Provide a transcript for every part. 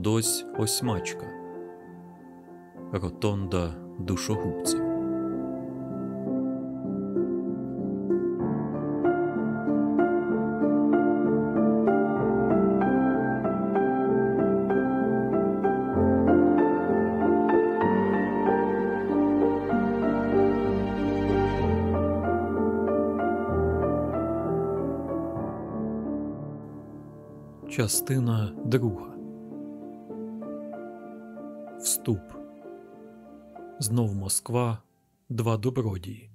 Одось осьмачка. Ротонда душогубців. Частина друга. Вступ. Знов Москва. Два добродії.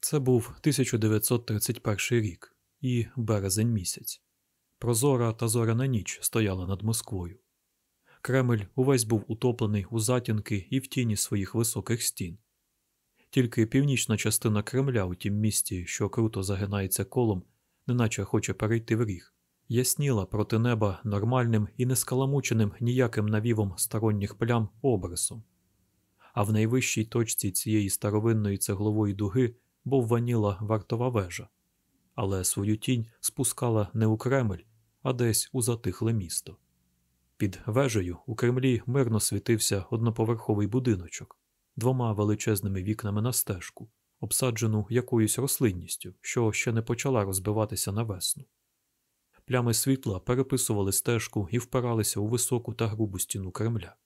Це був 1931 рік і березень місяць. Прозора та зоряна ніч стояла над Москвою. Кремль увесь був утоплений у затінки і в тіні своїх високих стін. Тільки північна частина Кремля у тім місті, що круто загинається колом, неначе хоче перейти в ріг, ясніла проти неба нормальним і нескаламученим ніяким напливом сторонніх плям обрисом. А в найвищій точці цієї старовинної цеглової дуги був ваніла вартова вежа, але свою тінь спускала не у Кремль, а десь у затихле місто. Під вежею у Кремлі мирно світився одноповерховий будиночок двома величезними вікнами на стежку, обсаджену якоюсь рослинністю, що ще не почала розбиватися на весну. Плями світла переписували стежку і впиралися у високу та грубу стіну Кремля.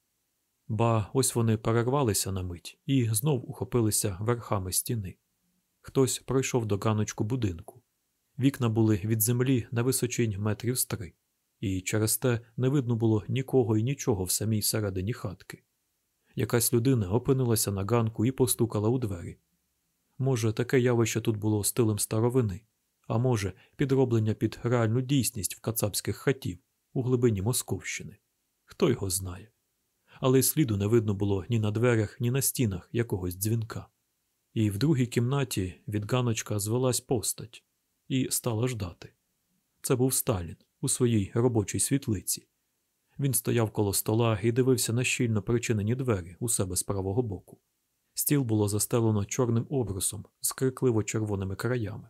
Ба ось вони перервалися на мить і знов ухопилися верхами стіни. Хтось пройшов до ганочку будинку. Вікна були від землі на височинь метрів з три, і через те не видно було нікого і нічого в самій середині хатки. Якась людина опинилася на ганку і постукала у двері. Може, таке явище тут було стилем старовини, а може, підроблення під реальну дійсність в кацапських хатів у глибині Московщини. Хто його знає. Але й сліду не видно було ні на дверях, ні на стінах якогось дзвінка. І в другій кімнаті від ганочка звелась постать і стала ждати. Це був Сталін у своїй робочій світлиці. Він стояв коло стола і дивився на щільно причинені двері у себе з правого боку. Стіл було застелено чорним обрусом з крикливо червоними краями,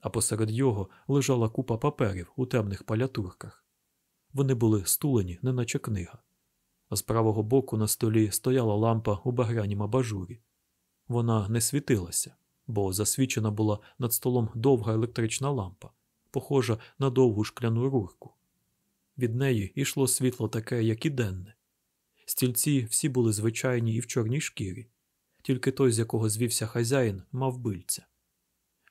а посеред його лежала купа паперів у темних палятурках. Вони були стулені, неначе книга. З правого боку на столі стояла лампа у багрянім абажурі. Вона не світилася, бо засвічена була над столом довга електрична лампа, похожа на довгу шкляну рурку. Від неї йшло світло таке, як і денне. Стільці всі були звичайні і в чорній шкірі, тільки той, з якого звівся хазяїн, мав бильця.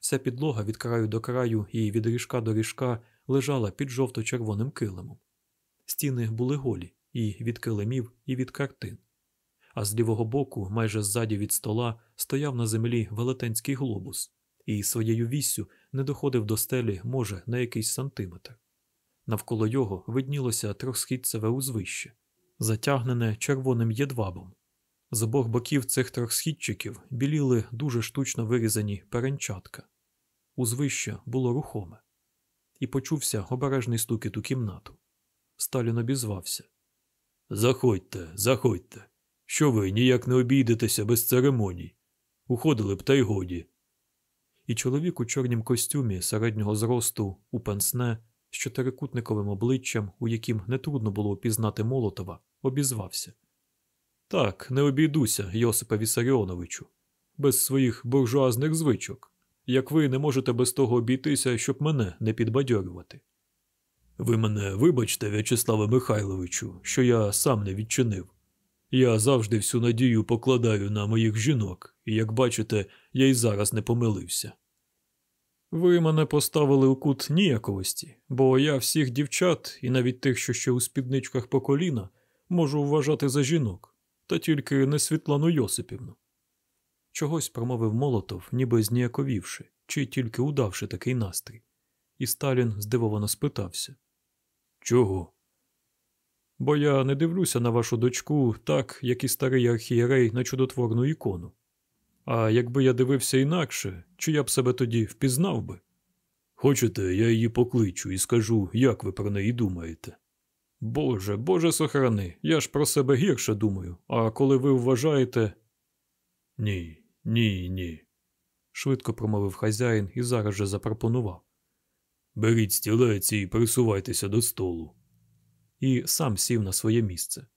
Вся підлога від краю до краю і від ріжка до ріжка лежала під жовто-червоним килимом. Стіни були голі і від килимів, і від картин. А з лівого боку, майже ззаді від стола, стояв на землі велетенський глобус, і своєю віссю не доходив до стелі, може, на якийсь сантиметр. Навколо його виднілося трьохсхідцеве узвище, затягнене червоним єдвабом. З обох боків цих трьохсхідчиків біліли дуже штучно вирізані перенчатка. Узвище було рухоме, і почувся обережний стукіт у кімнату. Сталін обізвався. Заходьте, заходьте. Що ви ніяк не обійдетеся без церемоній? Уходили б та й годі. І чоловік у чорнім костюмі середнього зросту у пенсне з чотирикутниковим обличчям, у яким нетрудно було впізнати Молотова, обізвався. Так, не обійдуся, Йосипе Вісаріоновичу, без своїх буржуазних звичок, як ви не можете без того обійтися, щоб мене не підбадьорювати. Ви мене вибачте, В'ячеславе Михайловичу, що я сам не відчинив. Я завжди всю надію покладаю на моїх жінок, і, як бачите, я й зараз не помилився. Ви мене поставили у кут ніяковості, бо я всіх дівчат, і навіть тих, що ще у спідничках по коліна, можу вважати за жінок, та тільки не Світлану Йосипівну. Чогось промовив Молотов, ніби зніяковівши, чи тільки удавши такий настрій, і Сталін здивовано спитався Чого? Бо я не дивлюся на вашу дочку так, як і старий архієрей на чудотворну ікону. А якби я дивився інакше, чи я б себе тоді впізнав би? Хочете, я її покличу і скажу, як ви про неї думаєте. Боже, Боже сохрани, я ж про себе гірше думаю, а коли ви вважаєте. Ні, ні, ні, швидко промовив хазяїн і зараз же запропонував. беріть стілець і присувайтеся до столу. І сам сів на своє місце.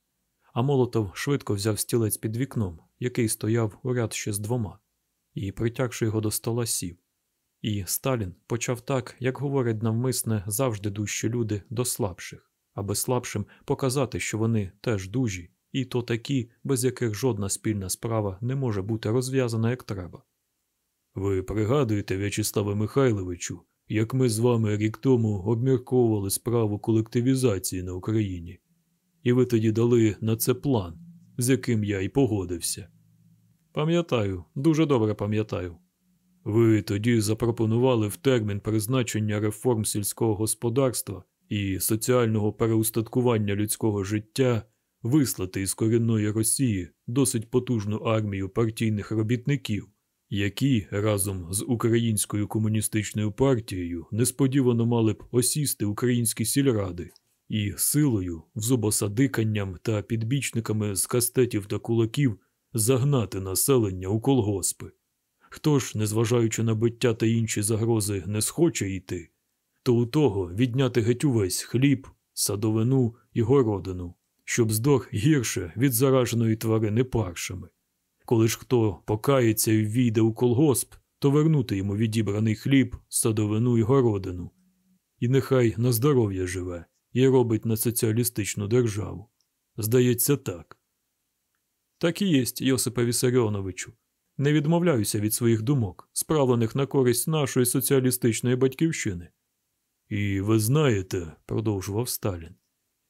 А Молотов швидко взяв стілець під вікном, який стояв у ряд ще з двома, і, притягши його до стола, сів. І Сталін почав так, як говорять навмисне завжди дужчі люди до слабших, аби слабшим показати, що вони теж дужі, і то такі, без яких жодна спільна справа не може бути розв'язана як треба. Ви пригадуєте, В'ячеславе Михайловичу, як ми з вами рік тому обмірковували справу колективізації на Україні, і ви тоді дали на це план, з яким я й погодився. Пам'ятаю, дуже добре пам'ятаю. Ви тоді запропонували в термін призначення реформ сільського господарства і соціального переустаткування людського життя вислати із корінної Росії досить потужну армію партійних робітників, які разом з українською комуністичною партією несподівано мали б осісти українські сільради і силою, зубосадиканням та підбічниками з кастетів та кулаків загнати населення у колгоспи. Хто ж, незважаючи на биття та інші загрози, не схоче йти, то у того відняти геть увесь хліб, садовину і городину, щоб здох гірше від зараженої тварини паршами. Коли ж хто покається і війде у колгосп, то вернути йому відібраний хліб, садовину і городину. І нехай на здоров'я живе і робить на соціалістичну державу. Здається, так. Так і єсть, Йосипе Вісаріоновичу. Не відмовляюся від своїх думок, справлених на користь нашої соціалістичної батьківщини. І ви знаєте, продовжував Сталін,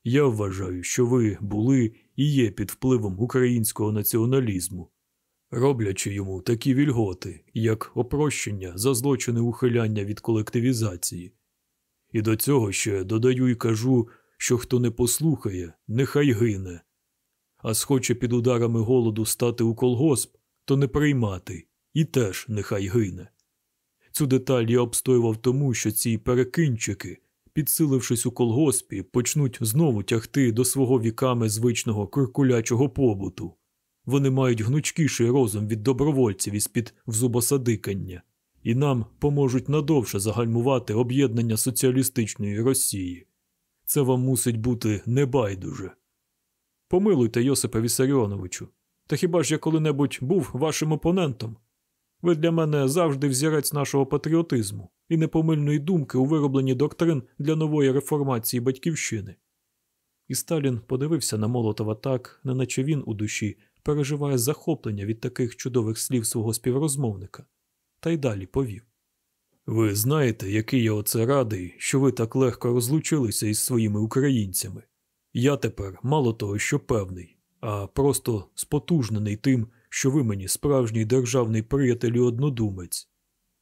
я вважаю, що ви були і є під впливом українського націоналізму, роблячи йому такі вільготи, як опрощення за злочини ухиляння від колективізації. І до цього ще додаю і кажу, що хто не послухає, нехай гине, а схоче під ударами голоду стати у колгосп, то не приймати, і теж нехай гине. Цю деталь я обстоював тому, що ці перекинчики, підсилившись у колгоспі, почнуть знову тягти до свого віками звичного куркулячого побуту. Вони мають гнучкіший розум від добровольців із під взубосадикання, і нам поможуть надовше загальмувати об'єднання соціалістичної Росії. Це вам мусить бути небайдуже. Помилуйте, Йосипе Вісаріоновичу, та хіба ж я коли-небудь був вашим опонентом? Ви для мене завжди взірець нашого патріотизму і непомильної думки у виробленні доктрин для нової реформації батьківщини. І Сталін подивився на Молотова так, неначе він у душі переживає захоплення від таких чудових слів свого співрозмовника, та й далі повів. Ви знаєте, який я оце радий, що ви так легко розлучилися із своїми українцями. Я тепер мало того, що певний, а просто спотужнений тим, що ви мені справжній державний приятель і однодумець.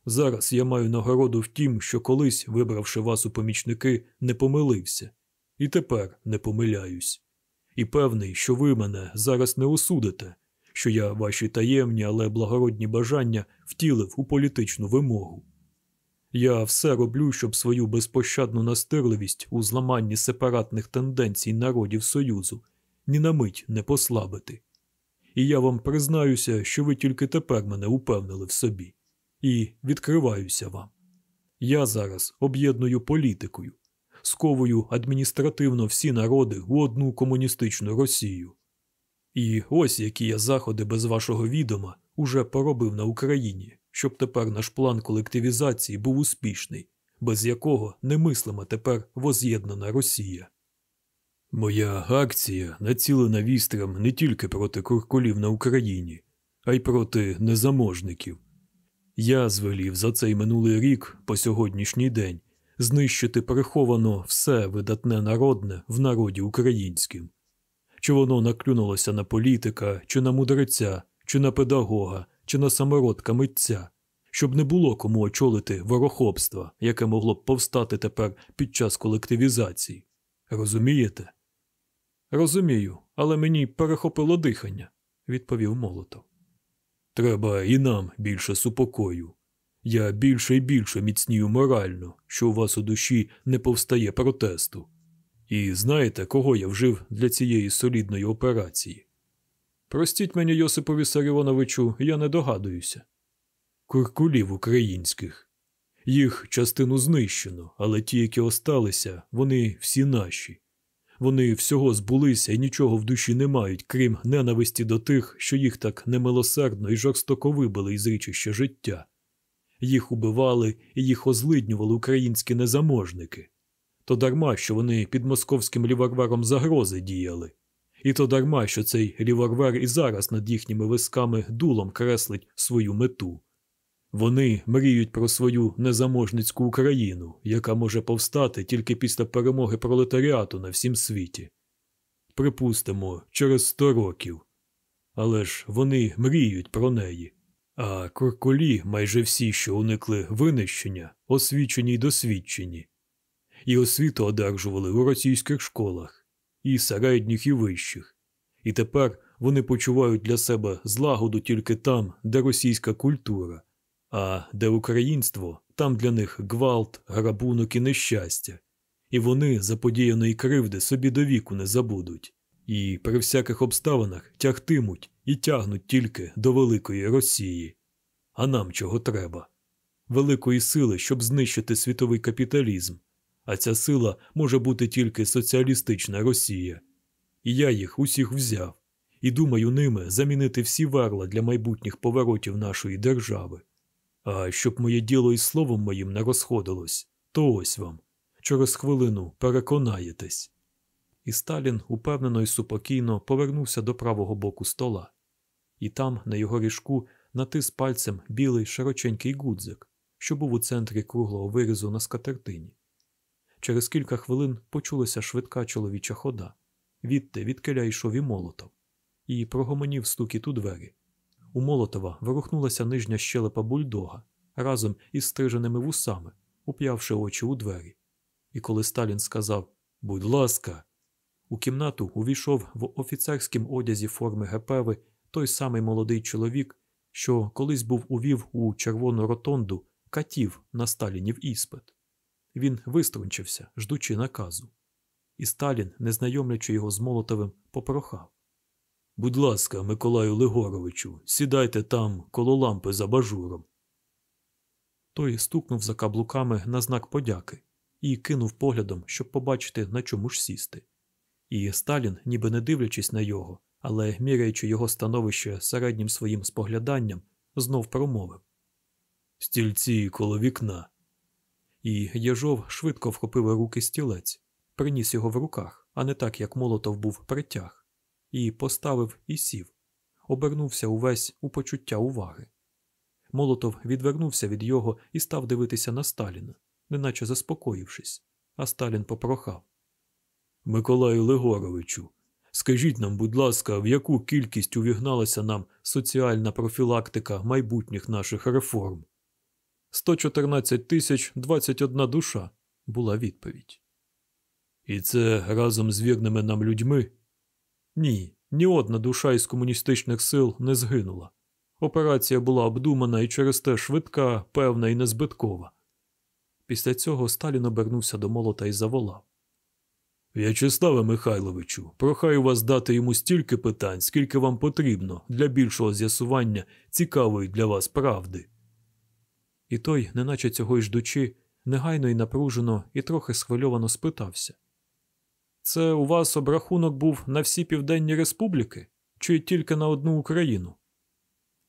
Зараз я маю нагороду в тім, що колись, вибравши вас у помічники, не помилився, і тепер не помиляюсь. І певний, що ви мене зараз не осудите, що я ваші таємні, але благородні бажання втілив у політичну вимогу. Я все роблю, щоб свою безпощадну настирливість у зламанні сепаратних тенденцій народів Союзу ні на мить не послабити. І я вам признаюся, що ви тільки тепер мене упевнили в собі, і відкриваюся вам. Я зараз об'єдную політикою, сковую адміністративно всі народи у одну комуністичну Росію. І ось які я заходи без вашого відома уже поробив на Україні, щоб тепер наш план колективізації був успішний, без якого немислима тепер воз'єднана Росія. Моя акція націлена вістрям не тільки проти куркулів на Україні, а й проти незаможників. Я звелів за цей минулий рік по сьогоднішній день знищити приховано все видатне народне в народі українським. Чи воно наклюнулося на політика, чи на мудреця, чи на педагога, чи на самородка митця, щоб не було кому очолити ворохобства, яке могло б повстати тепер під час колективізації. Розумієте? Розумію, але мені перехопило дихання, відповів Молотов. Треба і нам більше супокою. Я більше і більше міцнію морально, що у вас у душі не повстає протесту. І знаєте, кого я вжив для цієї солідної операції? Простіть мені, Йосипові Саріоновичу, я не догадуюся. Куркулів українських. Їх частину знищено, але ті, які осталися, вони всі наші. Вони всього збулися і нічого в душі не мають, крім ненависті до тих, що їх так немилосердно і жорстоко вибили із річища життя. Їх убивали і їх озлиднювали українські незаможники. То дарма, що вони під московським ліварваром загрози діяли, і то дарма, що цей ліварвар і зараз над їхніми висками дулом креслить свою мету. Вони мріють про свою незаможницьку Україну, яка може повстати тільки після перемоги пролетаріату на всім світі. Припустимо, через сто років. Але ж вони мріють про неї. А куркулі, майже всі, що уникли винищення, освічені й досвідчені, і освіту одержували у російських школах, і середніх, і вищих. І тепер вони почувають для себе злагоду тільки там, де російська культура, а де українство, там для них гвалт, грабунок і нещастя, і вони заподіяної кривди собі до віку не забудуть, і при всяких обставинах тягтимуть і тягнуть тільки до великої Росії. А нам чого треба? Великої сили, щоб знищити світовий капіталізм, а ця сила може бути тільки соціалістична Росія. І я їх усіх взяв і думаю ними замінити всі верла для майбутніх поворотів нашої держави. А щоб моє діло і словом моїм не розходилось, то ось вам. Через хвилину переконаєтесь. І Сталін упевнено і супокійно повернувся до правого боку стола, і там, на його ріжку, натис пальцем білий широченький гудзик, що був у центрі круглого вирізу на скатертині. Через кілька хвилин почулася швидка чоловіча хода. Відти відкиля йшов і молотов, і прогомонів стукіт у двері. У Молотова ворухнулася нижня щелепа бульдога разом із стриженими вусами, уп'явши очі у двері. І коли Сталін сказав Будь ласка, у кімнату увійшов в офіцерськім одязі форми ГПВ той самий молодий чоловік, що колись був увів у червону ротонду катів на Сталінів іспит. Він виструнчився, ждучи наказу. І Сталін, не знайомлячи його з Молотовим, попрохав Будь ласка, Миколаю Легоровичу, сідайте там коло лампи за бажуром. Той стукнув за каблуками на знак подяки і кинув поглядом, щоб побачити, на чому ж сісти. І Сталін, ніби не дивлячись на його, але міряючи його становище середнім своїм спогляданням, знов промовив Стільці коло вікна. І Єжов швидко вхопив руки стілець, приніс його в руках, а не так, як молотов був притяг і поставив і сів, обернувся увесь у почуття уваги. Молотов відвернувся від його і став дивитися на Сталіна, неначе заспокоївшись, а Сталін попрохав Миколаю Легоровичу, скажіть нам, будь ласка, в яку кількість увігналася нам соціальна профілактика майбутніх наших реформ? 114 тисяч 21 душа, була відповідь. І це разом з вірними нам людьми ні, ні одна душа із комуністичних сил не згинула. Операція була обдумана і через те швидка, певна і незбиткова. Після цього Сталін обернувся до молота і заволав. В'ячеславе Михайловичу, прохаю вас дати йому стільки питань, скільки вам потрібно для більшого з'ясування цікавої для вас правди. І той, неначе цього й ждучи, негайно і напружено і трохи схвильовано спитався це у вас обрахунок був на всі південні республіки чи тільки на одну Україну?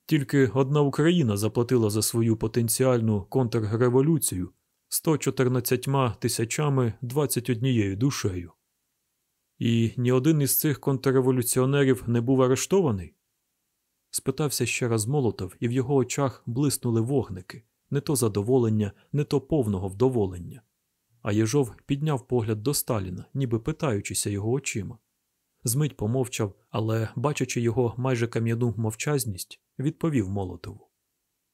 Тільки одна Україна заплатила за свою потенціальну контрреволюцію 114 тисячами 21 душею. І ні один із цих контрреволюціонерів не був арештований? Спитався ще раз Молотов, і в його очах блиснули вогники не то задоволення, не то повного вдоволення а Єжов підняв погляд до Сталіна, ніби питаючися його очима. Змить помовчав, але, бачачи його майже кам'яну мовчазність, відповів Молотову.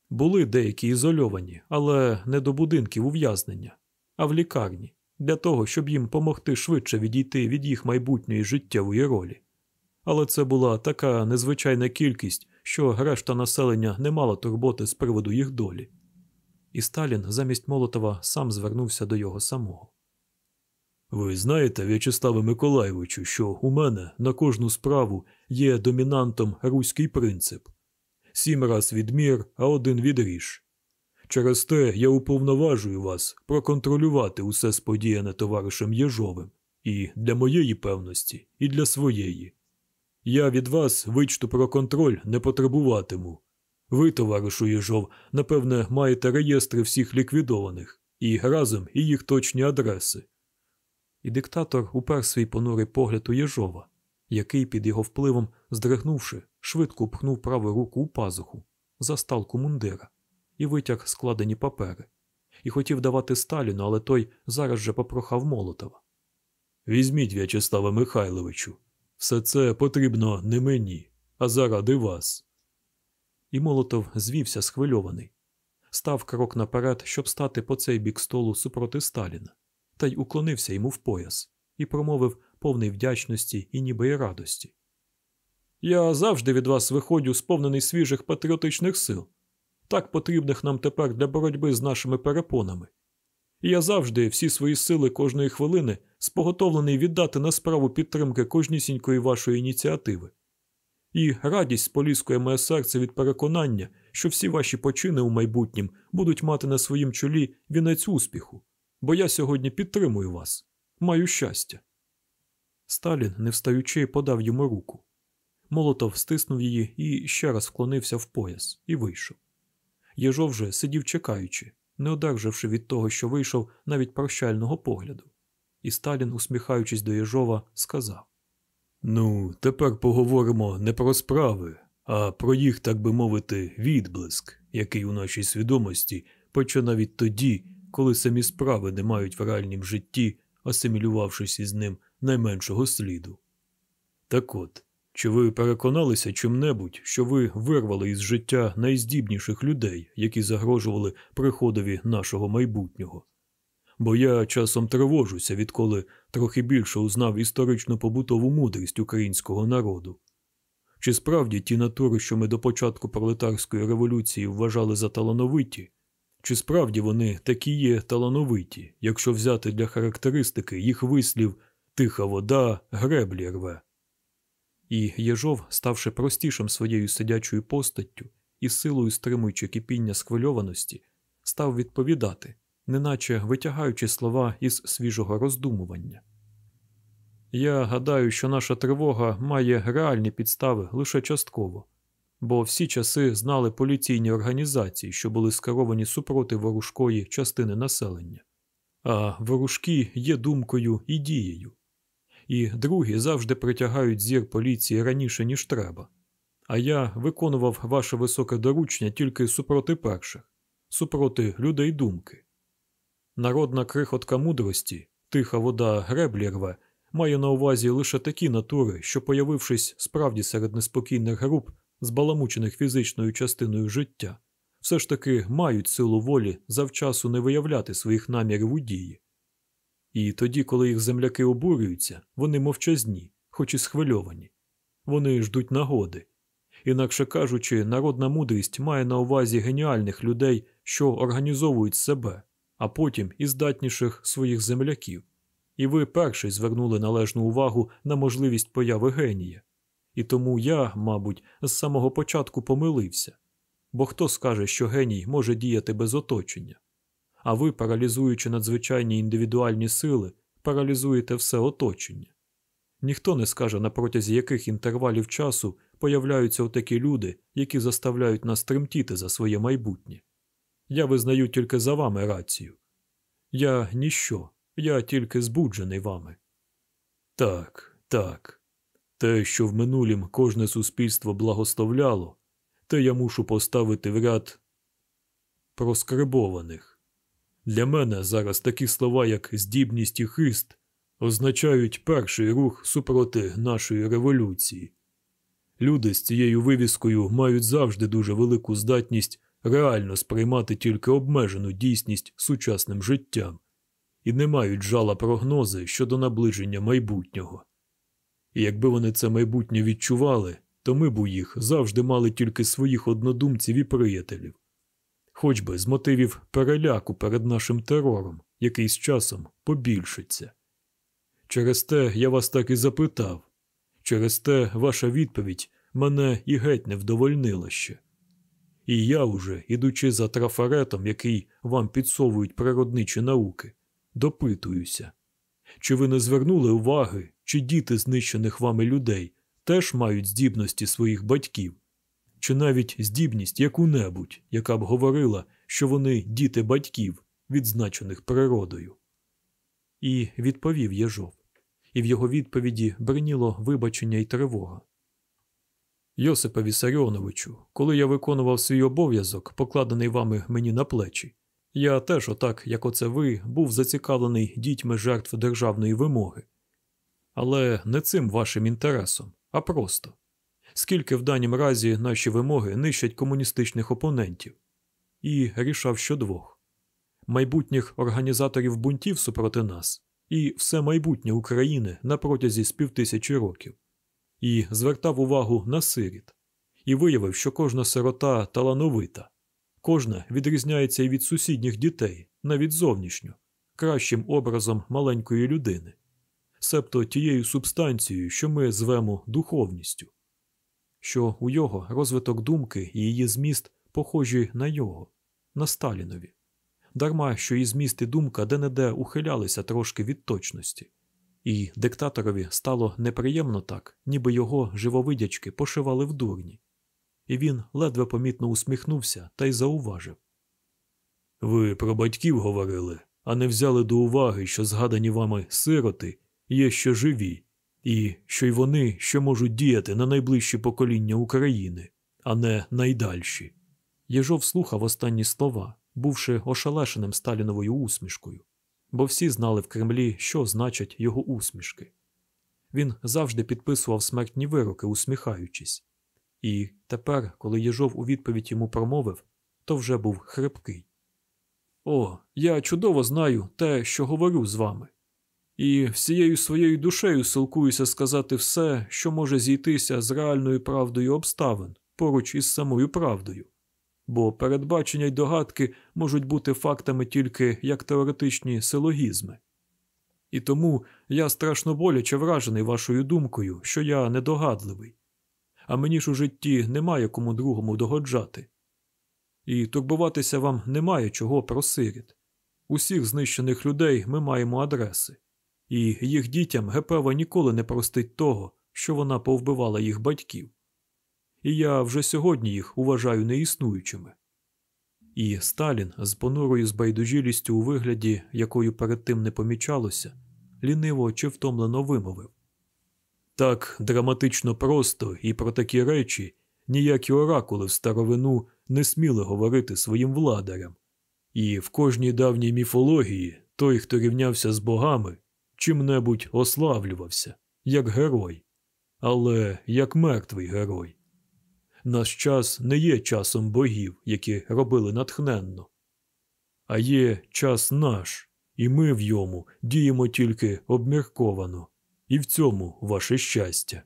Були деякі ізольовані, але не до будинків ув'язнення, а в лікарні, для того, щоб їм помогти швидше відійти від їх майбутньої життєвої ролі. Але це була така незвичайна кількість, що решта населення не мала турботи з приводу їх долі і Сталін замість Молотова сам звернувся до його самого. Ви знаєте, В'ячеславе Миколайовичу, що у мене на кожну справу є домінантом руський принцип сім раз відмір, а один відріж. Через те я уповноважую вас проконтролювати усе сподіяне товаришем Єжовим і для моєї певності, і для своєї. Я від вас вичту про контроль не потребуватиму. Ви, товаришу Єжов, напевне, маєте реєстри всіх ліквідованих і разом і їх точні адреси. І диктатор упер свій понурий погляд у Єжова, який під його впливом, здригнувши, швидко пхнув праву руку у пазуху, за сталку мундира, і витяг складені папери, і хотів давати Сталіну, але той зараз же попрохав Молотова. Візьміть, В'ячеславе Михайловичу, все це потрібно не мені, а заради вас. І Молотов звівся схвильований, став крок наперед, щоб стати по цей бік столу супроти Сталіна, та й уклонився йому в пояс і промовив повний вдячності і ніби й радості. Я завжди від вас виходжу сповнений свіжих патріотичних сил, так потрібних нам тепер для боротьби з нашими перепонами. І я завжди всі свої сили кожної хвилини споготовлений віддати на справу підтримки кожнісінької вашої ініціативи. І радість споліскує моє серце від переконання, що всі ваші почини у майбутнім будуть мати на своїм чолі вінець успіху, бо я сьогодні підтримую вас, маю щастя. Сталін, не встаючи, подав йому руку. Молотов стиснув її і ще раз вклонився в пояс і вийшов. Єжов же сидів чекаючи, не одержавши від того, що вийшов навіть прощального погляду. І Сталін, усміхаючись до Єжова, сказав: Ну, тепер поговоримо не про справи, а про їх, так би мовити, відблиск, який у нашій свідомості поче від тоді, коли самі справи не мають в реальнім житті, асимілювавшись із ним найменшого сліду. Так от, чи ви переконалися чим-небудь, що ви вирвали із життя найздібніших людей, які загрожували приходові нашого майбутнього? Бо я часом тривожуся, відколи трохи більше узнав історично побутову мудрість українського народу. Чи справді ті натури, що ми до початку пролетарської революції вважали за талановиті, чи справді вони такі є талановиті, якщо взяти для характеристики їх вислів тиха вода, греблі рве? І Єжов, ставши простішим своєю сидячою постаттю і силою стримуючи кипіння схвильованості, став відповідати, неначе витягаючи слова із свіжого роздумування. Я гадаю, що наша тривога має реальні підстави лише частково, бо всі часи знали поліційні організації, що були скеровані супроти ворушкої частини населення, а ворушки є думкою і дією і другі завжди притягають зір поліції раніше, ніж треба. А я виконував ваше високе доручення тільки супроти перших, супроти людей думки. Народна крихотка мудрості, тиха вода греблі рве, має на увазі лише такі натури, що, появившись справді серед неспокійних груп, збаламучених фізичною частиною життя, все ж таки мають силу волі завчасу не виявляти своїх намірів у дії, і тоді, коли їх земляки обурюються, вони мовчазні, хоч і схвильовані. Вони ждуть нагоди. Інакше кажучи, народна мудрість має на увазі геніальних людей, що організовують себе, а потім і здатніших своїх земляків. І ви перший звернули належну увагу на можливість появи генія. І тому я, мабуть, з самого початку помилився. Бо хто скаже, що геній може діяти без оточення? а ви, паралізуючи надзвичайні індивідуальні сили, паралізуєте все оточення. Ніхто не скаже, на протязі яких інтервалів часу появляються отакі люди, які заставляють нас тремтіти за своє майбутнє. Я визнаю тільки за вами рацію. Я ніщо, я тільки збуджений вами. Так, так. Те, що в минулім кожне суспільство благословляло, те я мушу поставити в ряд проскрибованих. Для мене зараз такі слова, як здібність і хист, означають перший рух супроти нашої революції. Люди з цією вивіскою мають завжди дуже велику здатність реально сприймати тільки обмежену дійсність сучасним життям і не мають жала прогнози щодо наближення майбутнього. І якби вони це майбутнє відчували, то ми б у їх завжди мали тільки своїх однодумців і приятелів хоч би з мотивів переляку перед нашим терором, який з часом побільшиться. Через те я вас так і запитав, через те ваша відповідь мене і геть не вдовольнила ще. І я уже, ідучи за трафаретом, який вам підсовують природничі науки, допитуюся, чи ви не звернули уваги, чи діти знищених вами людей теж мають здібності своїх батьків, чи навіть здібність яку-небудь, яка б говорила, що вони діти батьків, відзначених природою? І відповів Єжов, і в його відповіді бриніло вибачення й тривога. Йосипе Вісаріоновичу, коли я виконував свій обов'язок, покладений вами мені на плечі, я теж, отак, як оце ви, був зацікавлений дітьми жертв державної вимоги. Але не цим вашим інтересом, а просто. Скільки в данім разі наші вимоги нищать комуністичних опонентів, і рішав що двох майбутніх організаторів бунтів супроти нас і все майбутнє України на протязі з півтисячі років і звертав увагу на сиріт, і виявив, що кожна сирота талановита, кожна відрізняється і від сусідніх дітей, навіть зовнішньо, кращим образом маленької людини, себто тією субстанцією, що ми звемо духовністю, що у його розвиток думки і її зміст похожі на його, на Сталінові, дарма що і зміст і думка де-не-де ухилялися трошки від точності. І диктаторові стало неприємно так, ніби його живовидячки пошивали в дурні. І він ледве помітно усміхнувся та й зауважив Ви про батьків говорили, а не взяли до уваги, що згадані вами сироти є ще живі, і що й вони ще можуть діяти на найближчі покоління України, а не найдальші. Єжов слухав останні слова, бувши ошелешеним Сталіновою усмішкою бо всі знали в Кремлі, що значать його усмішки. Він завжди підписував смертні вироки, усміхаючись, і тепер, коли Єжов у відповідь йому промовив, то вже був хрипкий. О, я чудово знаю те, що говорю з вами, і всією своєю душею силкуюся сказати все, що може зійтися з реальною правдою обставин поруч із самою правдою бо передбачення й догадки можуть бути фактами тільки як теоретичні силогізми. І тому я страшно боляче вражений вашою думкою, що я недогадливий, а мені ж у житті немає кому другому догоджати. І турбуватися вам немає чого про сиріт. Усіх знищених людей ми маємо адреси, і їх дітям Гепева ніколи не простить того, що вона повбивала їх батьків і я вже сьогодні їх вважаю неіснуючими. І Сталін з понурою збайдужілістю у вигляді, якою перед тим не помічалося, ліниво чи втомлено вимовив так драматично просто і про такі речі ніякі оракули в старовину не сміли говорити своїм владарям, і в кожній давній міфології той, хто рівнявся з богами, чим-небудь ославлювався, як герой, але як мертвий герой. Наш час не є часом богів, які робили натхненно, а є час наш, і ми в йому діємо тільки обмірковано, і в цьому ваше щастя.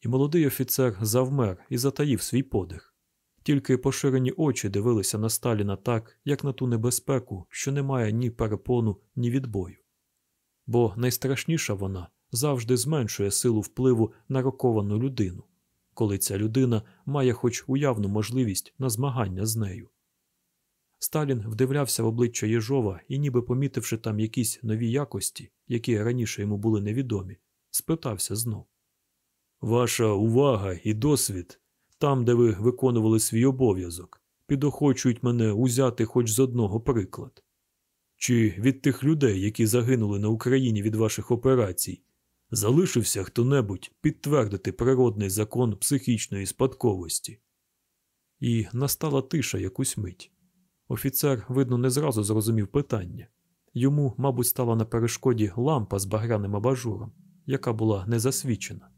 І молодий офіцер завмер і затаїв свій подих. Тільки поширені очі дивилися на Сталіна так, як на ту небезпеку, що не має ні перепону, ні відбою. Бо найстрашніша вона завжди зменшує силу впливу на роковану людину коли ця людина має хоч уявну можливість на змагання з нею. Сталін вдивлявся в обличчя Єжова і, ніби помітивши там якісь нові якості, які раніше йому були невідомі, спитався знов Ваша увага і досвід там, де ви виконували свій обов'язок, підохочують мене узяти хоч з одного приклад. Чи від тих людей, які загинули на Україні від ваших операцій, залишився хто небудь підтвердити природний закон психічної спадковості. І настала тиша якусь мить. Офіцер, видно, не зразу зрозумів питання йому, мабуть, стала на перешкоді лампа з багряним абажуром, яка була не засвічена,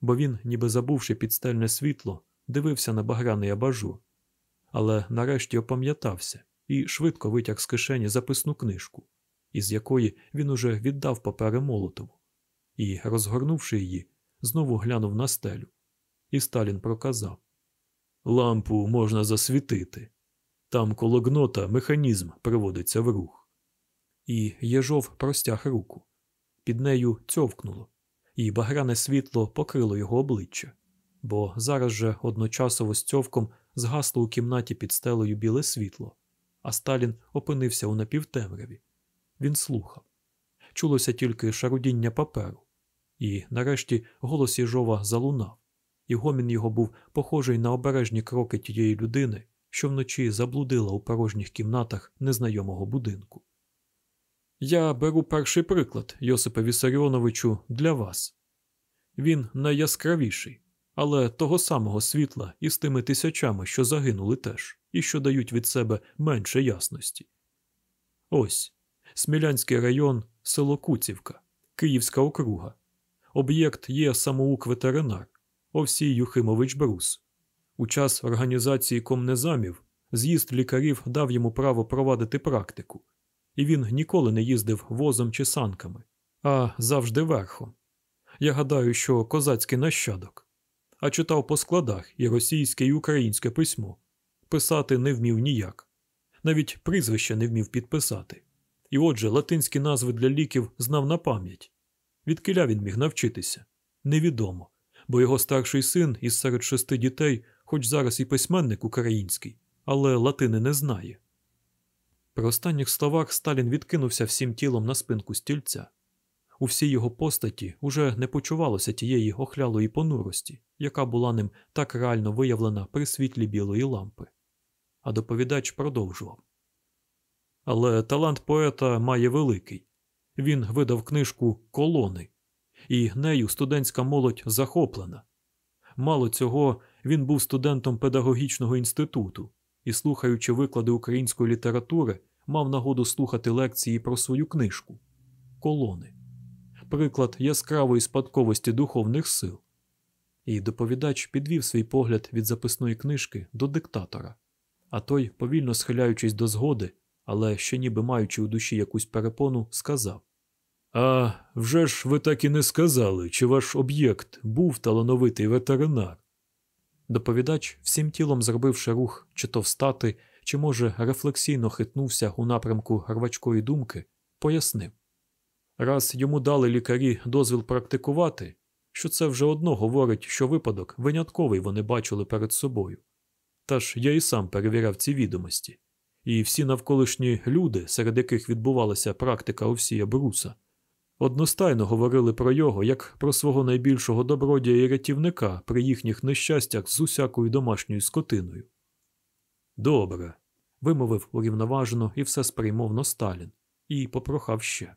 бо він, ніби забувши підстельне світло, дивився на багряний абажур, але нарешті опам'ятався і швидко витяг з кишені записну книжку, із якої він уже віддав папери Молотову і, розгорнувши її, знову глянув на стелю. І Сталін проказав Лампу можна засвітити. Там коло гнота механізм приводиться в рух. І Єжов простяг руку. Під нею цьовкнуло, і багряне світло покрило його обличчя, бо зараз же одночасово з цьовком згасло у кімнаті під стелею біле світло, а Сталін опинився у напівтемряві. Він слухав. Чулося тільки шарудіння паперу, і, нарешті, голос Єжова залунав, і гомін його був похожий на обережні кроки тієї людини, що вночі заблудила у порожніх кімнатах незнайомого будинку. Я беру перший приклад, Йосипе Вісаріоновичу, для вас. Він найяскравіший, але того самого світла із тими тисячами, що загинули теж, і що дають від себе менше ясності. Ось Смілянський район, село Куцівка, Київська округа. Об'єкт є самоук ветеринар Овсій Юхимович Брус. У час організації комнезамів з'їзд лікарів дав йому право провадити практику, і він ніколи не їздив возом чи санками, а завжди верхом. Я гадаю, що козацький нащадок, а читав по складах і російське, і українське письмо. Писати не вмів ніяк, навіть прізвище не вмів підписати. І отже, латинські назви для ліків знав на пам'ять. Відкиля він міг навчитися? Невідомо, бо його старший син із серед шести дітей, хоч зараз і письменник український, але латини не знає. При останніх словах Сталін відкинувся всім тілом на спинку стільця. У всій його постаті уже не почувалося тієї охлялої понурості, яка була ним так реально виявлена при світлі білої лампи. А доповідач продовжував. Але талант поета має великий. Він видав книжку Колони, і нею студентська молодь захоплена. Мало цього, він був студентом педагогічного інституту і, слухаючи виклади української літератури, мав нагоду слухати лекції про свою книжку Колони, приклад яскравої спадковості духовних сил. І доповідач підвів свій погляд від записної книжки до диктатора, а той, повільно схиляючись до згоди, але ще ніби маючи у душі якусь перепону, сказав А вже ж ви так і не сказали, чи ваш об'єкт був талановитий ветеринар. Доповідач, всім тілом зробивши рух, чи то встати, чи, може, рефлексійно хитнувся у напрямку гарвачкої думки, пояснив раз йому дали лікарі дозвіл практикувати, що це вже одно говорить, що випадок винятковий вони бачили перед собою. Та ж я і сам перевіряв ці відомості і всі навколишні люди, серед яких відбувалася практика Овсія Бруса, одностайно говорили про його як про свого найбільшого добродія і рятівника при їхніх нещастях з усякою домашньою скотиною. Добре, вимовив урівноважено і все сприймовно Сталін, і попрохав ще.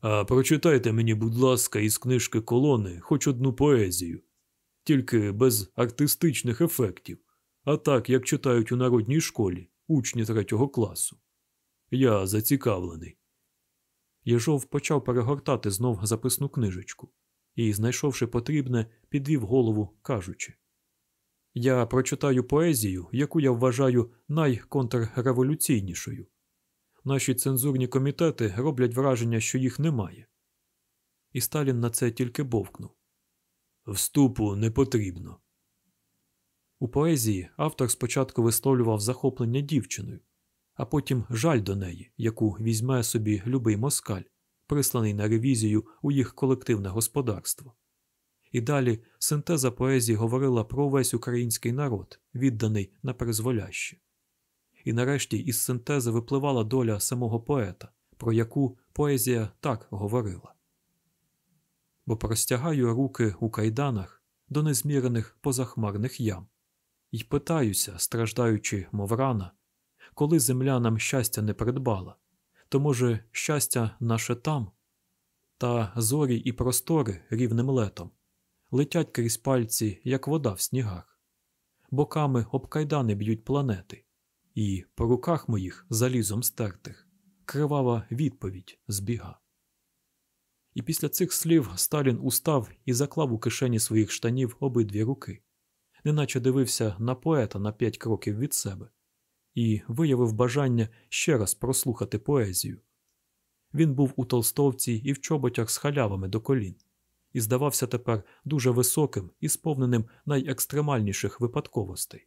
А прочитайте мені, будь ласка, із книжки колони хоч одну поезію, тільки без артистичних ефектів, а так, як читають у народній школі, учні третього класу. Я зацікавлений. Єжов почав перегортати знов записну книжечку і, знайшовши потрібне, підвів голову, кажучи Я прочитаю поезію, яку я вважаю найконтрреволюційнішою. Наші цензурні комітети роблять враження, що їх немає. І Сталін на це тільки бовкнув. Вступу не потрібно. У поезії автор спочатку висловлював захоплення дівчиною, а потім жаль до неї, яку візьме собі любий москаль, присланий на ревізію у їх колективне господарство. І далі синтеза поезії говорила про весь український народ, відданий на призволяще. І нарешті із синтези випливала доля самого поета, про яку поезія так говорила. Бо простягаю руки у кайданах до незмірених позахмарних ям І питаюся, страждаючи, мов рана, коли земля нам щастя не придбала, то, може, щастя наше там, та зорі і простори рівним летом. Летять крізь пальці, як вода в снігах, боками об кайдани б'ють планети, і по руках моїх залізом стертих кривава відповідь збіга. І після цих слів Сталін устав і заклав у кишені своїх штанів обидві руки, неначе дивився на поета на п'ять кроків від себе, і виявив бажання ще раз прослухати поезію. Він був у толстовці і в чоботях з халявами до колін, і здавався тепер дуже високим і сповненим найекстремальніших випадковостей.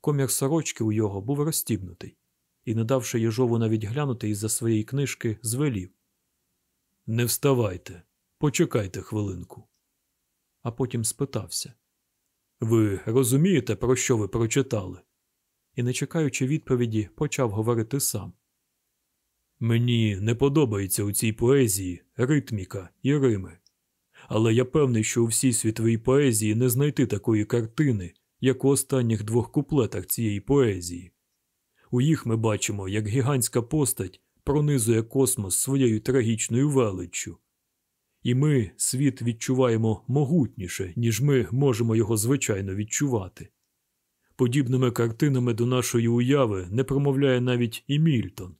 Комір сорочки у його був розстібнутий, і, не давши Єжову навіть глянути із за своєї книжки, звелів Не вставайте, почекайте хвилинку. А потім спитався Ви розумієте, про що ви прочитали? І, не чекаючи відповіді, почав говорити сам. Мені не подобається у цій поезії ритміка і рими. Але я певний, що у всій світовій поезії не знайти такої картини, як у останніх двох куплетах цієї поезії. У їх ми бачимо, як гігантська постать пронизує космос своєю трагічною величчю. І ми світ відчуваємо могутніше, ніж ми можемо його звичайно відчувати. Подібними картинами до нашої уяви не промовляє навіть і Мільтон.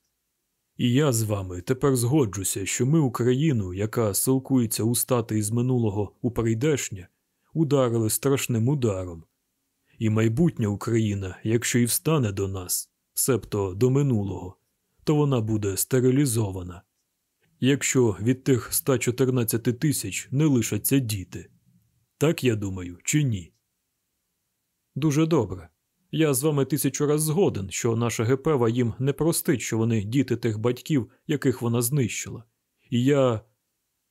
І я з вами тепер згоджуся, що ми Україну, яка силкується устати із минулого у прийдешнє, ударили страшним ударом. І майбутня Україна, якщо і встане до нас, себто до минулого, то вона буде стерилізована. Якщо від тих 114 тисяч не лишаться діти. Так я думаю, чи ні? Дуже добре. Я з вами тисячу раз згоден, що наша Гепева їм не простить, що вони діти тих батьків, яких вона знищила. І я.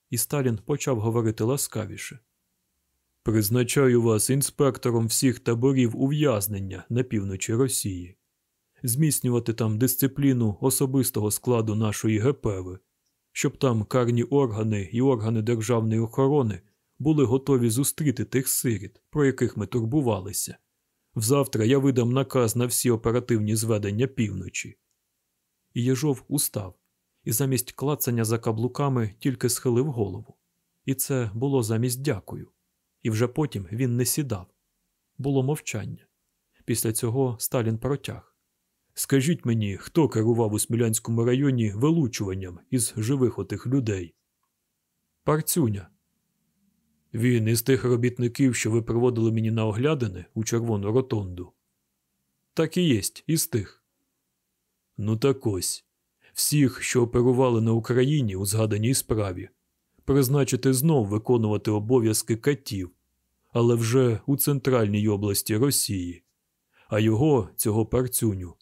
І Сталін почав говорити ласкавіше. Призначаю вас інспектором всіх таборів ув'язнення на півночі Росії, зміцнювати там дисципліну особистого складу нашої Гепеви, щоб там карні органи і органи державної охорони були готові зустріти тих сиріт, про яких ми турбувалися. Взавтра я видам наказ на всі оперативні зведення півночі. І Єжов устав, і замість клацання за каблуками тільки схилив голову. І це було замість дякую. І вже потім він не сідав. Було мовчання. Після цього Сталін протяг. Скажіть мені, хто керував у Смілянському районі вилучуванням із живих отих людей? Парцюня. Він із тих робітників, що ви приводили мені на оглядини у червону ротонду. Так і єсть, із тих. Ну так ось. Всіх, що оперували на Україні у згаданій справі, призначити знов виконувати обов'язки катів, але вже у центральній області Росії, а його, цього парцюню,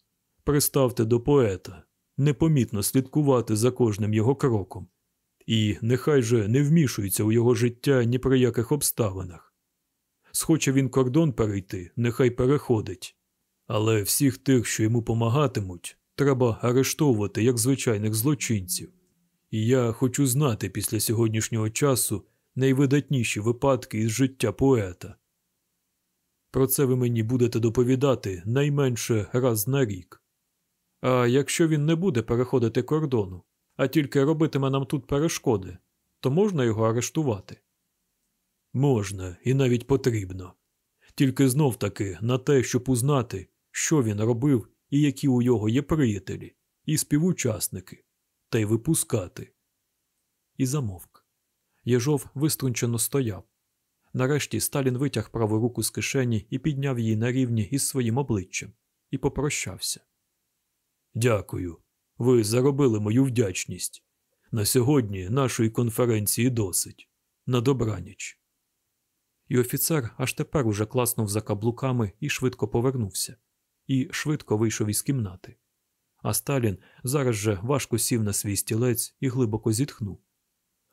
приставте до поета, непомітно слідкувати за кожним його кроком, і нехай же не вмішується у його життя ні при яких обставинах. Схоче він кордон перейти, нехай переходить, але всіх тих, що йому помагатимуть, треба арештовувати як звичайних злочинців. І я хочу знати після сьогоднішнього часу найвидатніші випадки із життя поета. Про це ви мені будете доповідати найменше раз на рік. А якщо він не буде переходити кордону, а тільки робитиме нам тут перешкоди, то можна його арештувати? Можна і навіть потрібно. Тільки знов таки на те, щоб узнати, що він робив і які у його є приятелі, і співучасники, та й випускати. І замовк. Єжов виструнчено стояв. Нарешті Сталін витяг праву руку з кишені і підняв її на рівні із своїм обличчям і попрощався. Дякую. Ви заробили мою вдячність. На сьогодні нашої конференції досить. На добраніч. І офіцер аж тепер уже класнув за каблуками і швидко повернувся, і швидко вийшов із кімнати. А Сталін зараз же важко сів на свій стілець і глибоко зітхнув.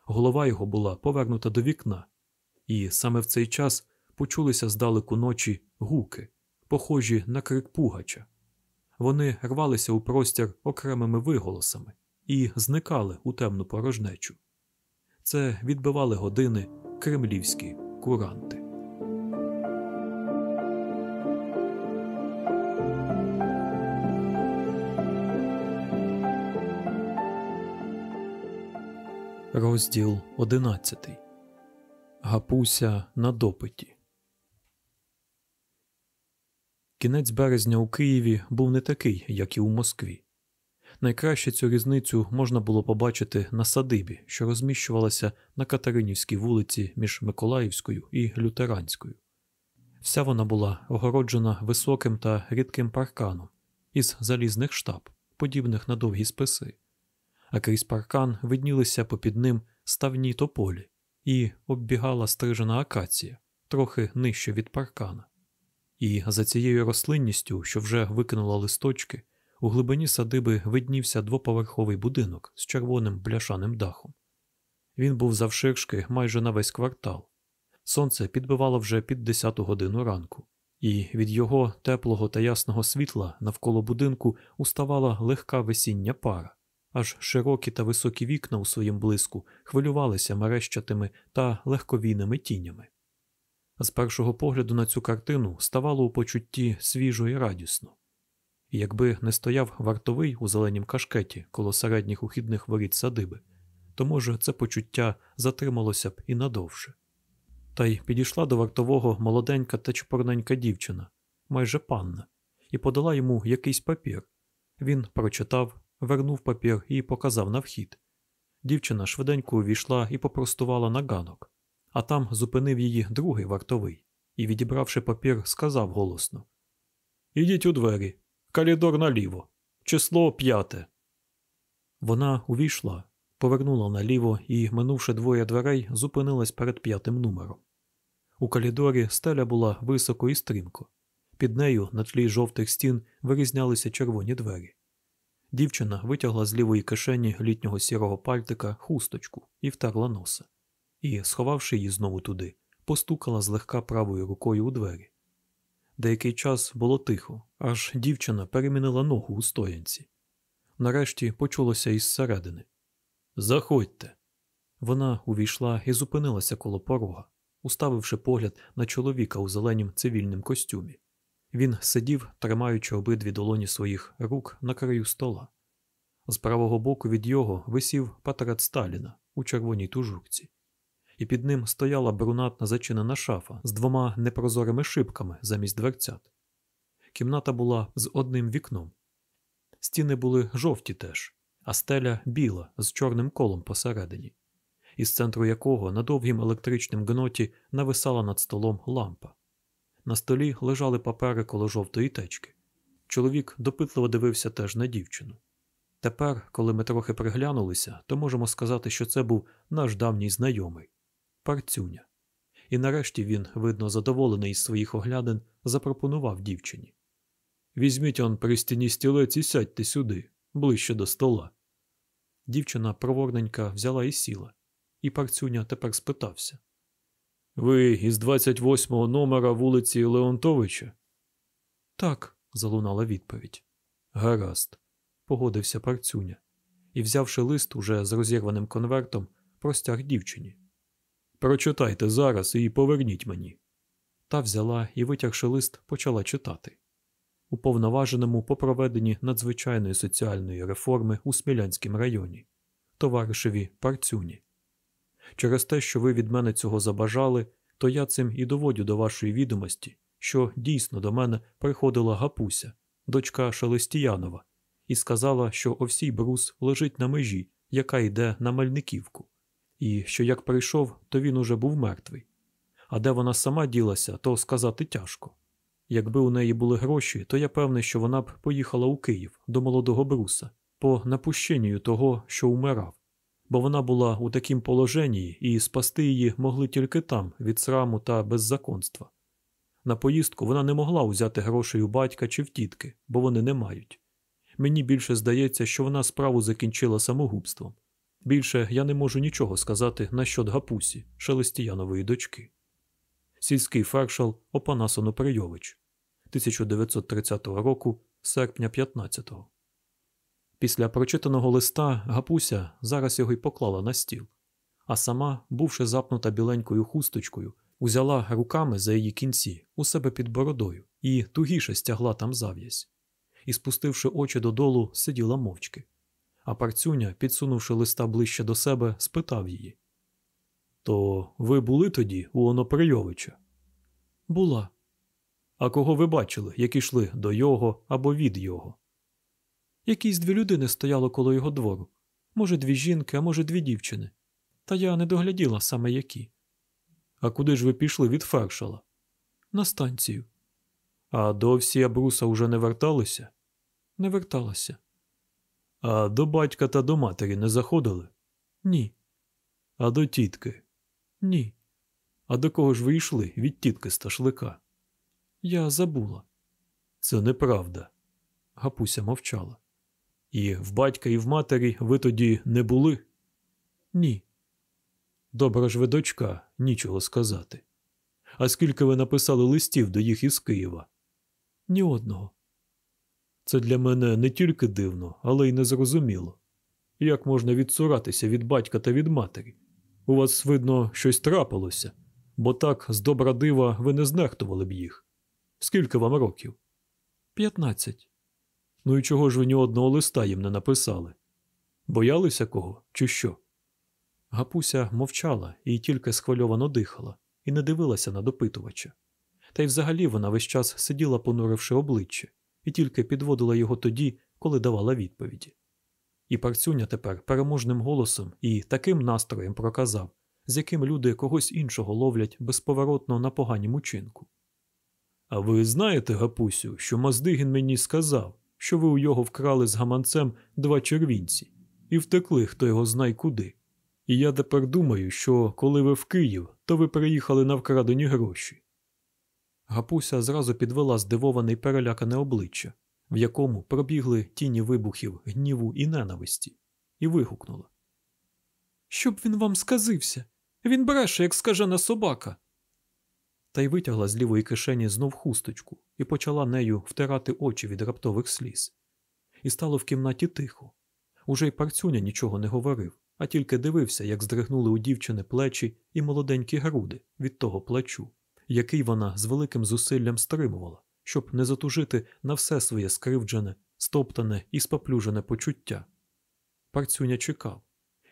Голова його була повернута до вікна, і саме в цей час почулися здалеку ночі гуки, похожі на крик пугача. Вони рвалися у простір окремими виголосами і зникали у темну порожнечу. Це відбивали години кремлівські куранти. Розділ одинадцятий. Гапуся на допиті. Кінець березня у Києві був не такий, як і у Москві. Найкраще цю різницю можна було побачити на садибі, що розміщувалася на Катеринівській вулиці між Миколаївською і Лютеранською. Вся вона була огороджена високим та рідким парканом із залізних штаб, подібних на довгі списи, а крізь паркан виднілися попід ним ставні тополі і оббігала стрижена акація трохи нижче від паркана. І за цією рослинністю, що вже викинула листочки, у глибині садиби виднівся двоповерховий будинок з червоним бляшаним дахом. Він був завширшки майже на весь квартал, Сонце підбивало вже під десяту годину ранку, і від його теплого та ясного світла навколо будинку уставала легка весіння пара, аж широкі та високі вікна у своїм блиску хвилювалися мерещатими та легковійними тінями. З першого погляду на цю картину ставало у почутті свіжо і радісно. Якби не стояв вартовий у зеленім кашкеті коло середніх ухідних воріт садиби, то, може, це почуття затрималося б і надовше. Та й підійшла до вартового молоденька та чупорненька дівчина, майже панна, і подала йому якийсь папір. Він прочитав, вернув папір і показав на вхід. Дівчина швиденько увійшла і попростувала на ганок, а там зупинив її другий вартовий і, відібравши папір, сказав голосно: Ідіть у двері, коридор наліво, число п'яте. Вона увійшла, повернула наліво і, минувши двоє дверей, зупинилась перед п'ятим номером. У коридорі стеля була високо і стрімко. Під нею на тлі жовтих стін вирізнялися червоні двері. Дівчина витягла з лівої кишені літнього сірого пальтика хусточку і втерла носа. І, сховавши її знову туди, постукала злегка правою рукою у двері. Деякий час було тихо, аж дівчина перемінила ногу у стоянці. Нарешті почулося із середини. Заходьте. Вона увійшла і зупинилася коло порога, уставивши погляд на чоловіка у зеленім цивільнім костюмі. Він сидів, тримаючи обидві долоні своїх рук на краю стола. З правого боку від його висів патрет Сталіна у червоній тужурці, і під ним стояла брунатна зачинена шафа з двома непрозорими шибками замість дверцят. Кімната була з одним вікном. Стіни були жовті теж, а стеля біла з чорним колом посередині, із центру якого на довгім електричним гноті нависала над столом лампа. На столі лежали папери коло жовтої течки. Чоловік допитливо дивився теж на дівчину. Тепер, коли ми трохи приглянулися, то можемо сказати, що це був наш давній знайомий парцюня. І нарешті він, видно, задоволений із своїх оглядин, запропонував дівчині. Візьміть он при стіні стілець і сядьте сюди, ближче до стола. Дівчина проворненька взяла і сіла, і парцюня тепер спитався. Ви із 28-го номера вулиці Леонтовича? Так, залунала відповідь. Гаразд, погодився парцюня і, взявши лист уже з розірваним конвертом, простяг дівчині. Прочитайте зараз і поверніть мені. Та взяла і, витягши лист, почала читати. Уповноваженому по проведенні надзвичайної соціальної реформи у Смілянському районі, товаришеві Парцюні. Через те, що ви від мене цього забажали, то я цим і доводю до вашої відомості, що дійсно до мене приходила Гапуся, дочка Шелестіянова, і сказала, що Овсій Брус лежить на межі, яка йде на Мельниківку, і що як прийшов, то він уже був мертвий. А де вона сама ділася, то сказати тяжко. Якби у неї були гроші, то я певний, що вона б поїхала у Київ до молодого бруса по напущенню того, що умирав бо вона була у такім положенні, і спасти її могли тільки там, від сраму та беззаконства. На поїздку вона не могла узяти грошей у батька чи в тітки, бо вони не мають. Мені більше здається, що вона справу закінчила самогубством. Більше я не можу нічого сказати насчет гапусі, Шелестіянової дочки. Сільський фершал Опанас Оноприйович 1930 року, серпня 15-го. Після прочитаного листа Гапуся зараз його й поклала на стіл, а сама, бувши запнута біленькою хусточкою, узяла руками за її кінці у себе під бородою і тугіше стягла там зав'язь. І, спустивши очі додолу, сиділа мовчки. А парцюня, підсунувши листа ближче до себе, спитав її: То ви були тоді у Оноприйовича? Була. А кого ви бачили, які йшли до його або від його? Якісь дві людини стояли коло його двору. Може, дві жінки, а може, дві дівчини. Та я не догляділа саме які. А куди ж ви пішли від фершала? На станцію. А до Овсія Бруса уже не верталися? Не верталася. А до батька та до матері не заходили? Ні. А до тітки? Ні. А до кого ж ви йшли від тітки сташлика? Я забула. Це неправда. Гапуся мовчала. І в батька і в матері ви тоді не були? Ні. Добра ж ви дочка, нічого сказати. А скільки ви написали листів до їх із Києва? Ні одного. Це для мене не тільки дивно, але й незрозуміло. Як можна відсуратися від батька та від матері? У вас, видно, щось трапилося, бо так з добра дива ви не знехтували б їх. Скільки вам років? П'ятнадцять. Ну і чого ж ви ні одного листа їм не написали? Боялися кого, чи що? Гапуся мовчала і тільки схвильовано дихала, і не дивилася на допитувача. Та й взагалі вона весь час сиділа, понуривши обличчя, і тільки підводила його тоді, коли давала відповіді. І парцюня тепер переможним голосом і таким настроєм проказав, з яким люди когось іншого ловлять безповоротно на поганім учинку. А ви знаєте, Гапусю, що Маздигін мені сказав, що ви у його вкрали з гаманцем два червінці і втекли, хто його знай куди. І я тепер думаю, що коли ви в Київ, то ви приїхали на вкрадені гроші. Гапуся зразу підвела здивоване й перелякане обличчя, в якому пробігли тіні вибухів гніву і ненависті, і вигукнула. Щоб він вам сказився. Він бреше, як скажена собака. Та й витягла з лівої кишені знов хусточку і почала нею втирати очі від раптових сліз. І стало в кімнаті тихо. Уже й парцюня нічого не говорив, а тільки дивився, як здригнули у дівчини плечі і молоденькі груди від того плачу, який вона з великим зусиллям стримувала, щоб не затужити на все своє скривджене, стоптане і споплюжене почуття. Парцюня чекав,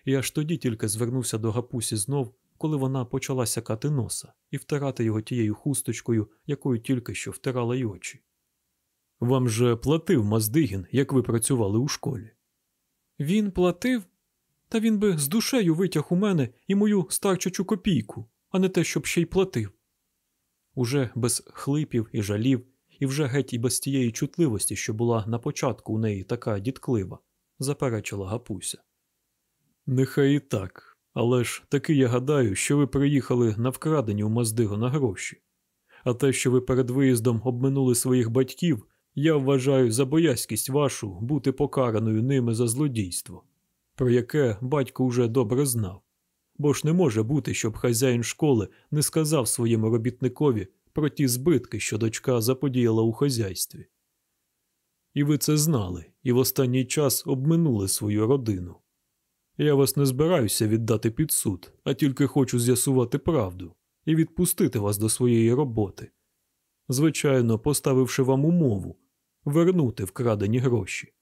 і аж тоді тільки звернувся до гапусі знов, коли вона почала сякати носа і втирати його тією хусточкою, якою тільки що втирала й очі. Вам же платив Маздигін, як ви працювали у школі. Він платив? Та він би з душею витяг у мене і мою старчачу копійку, а не те, щоб ще й платив. Уже без хлипів і жалів, і вже геть і без тієї чутливості, що була на початку у неї така дітклива, заперечила Гапуся. Нехай і так, але ж таки я гадаю, що ви приїхали на вкрадені у Маздиго на гроші. А те, що ви перед виїздом обминули своїх батьків, я вважаю за боязкість вашу бути покараною ними за злодійство, про яке батько уже добре знав. Бо ж не може бути, щоб хазяїн школи не сказав своєму робітникові про ті збитки, що дочка заподіяла у хазяйстві. І ви це знали, і в останній час обминули свою родину. Я вас не збираюся віддати під суд, а тільки хочу з'ясувати правду і відпустити вас до своєї роботи. Звичайно, поставивши вам умову вернути вкрадені гроші.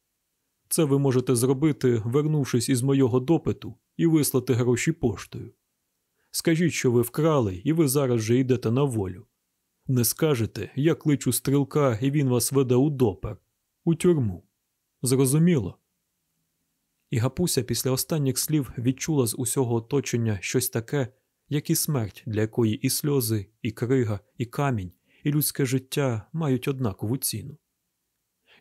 Це ви можете зробити, вернувшись із мого допиту і вислати гроші поштою. Скажіть, що ви вкрали, і ви зараз же йдете на волю. Не скажете, я кличу стрілка, і він вас веде у допер, у тюрму. Зрозуміло? І Гапуся після останніх слів відчула з усього оточення щось таке, як і смерть, для якої і сльози, і крига, і камінь, і людське життя мають однакову ціну.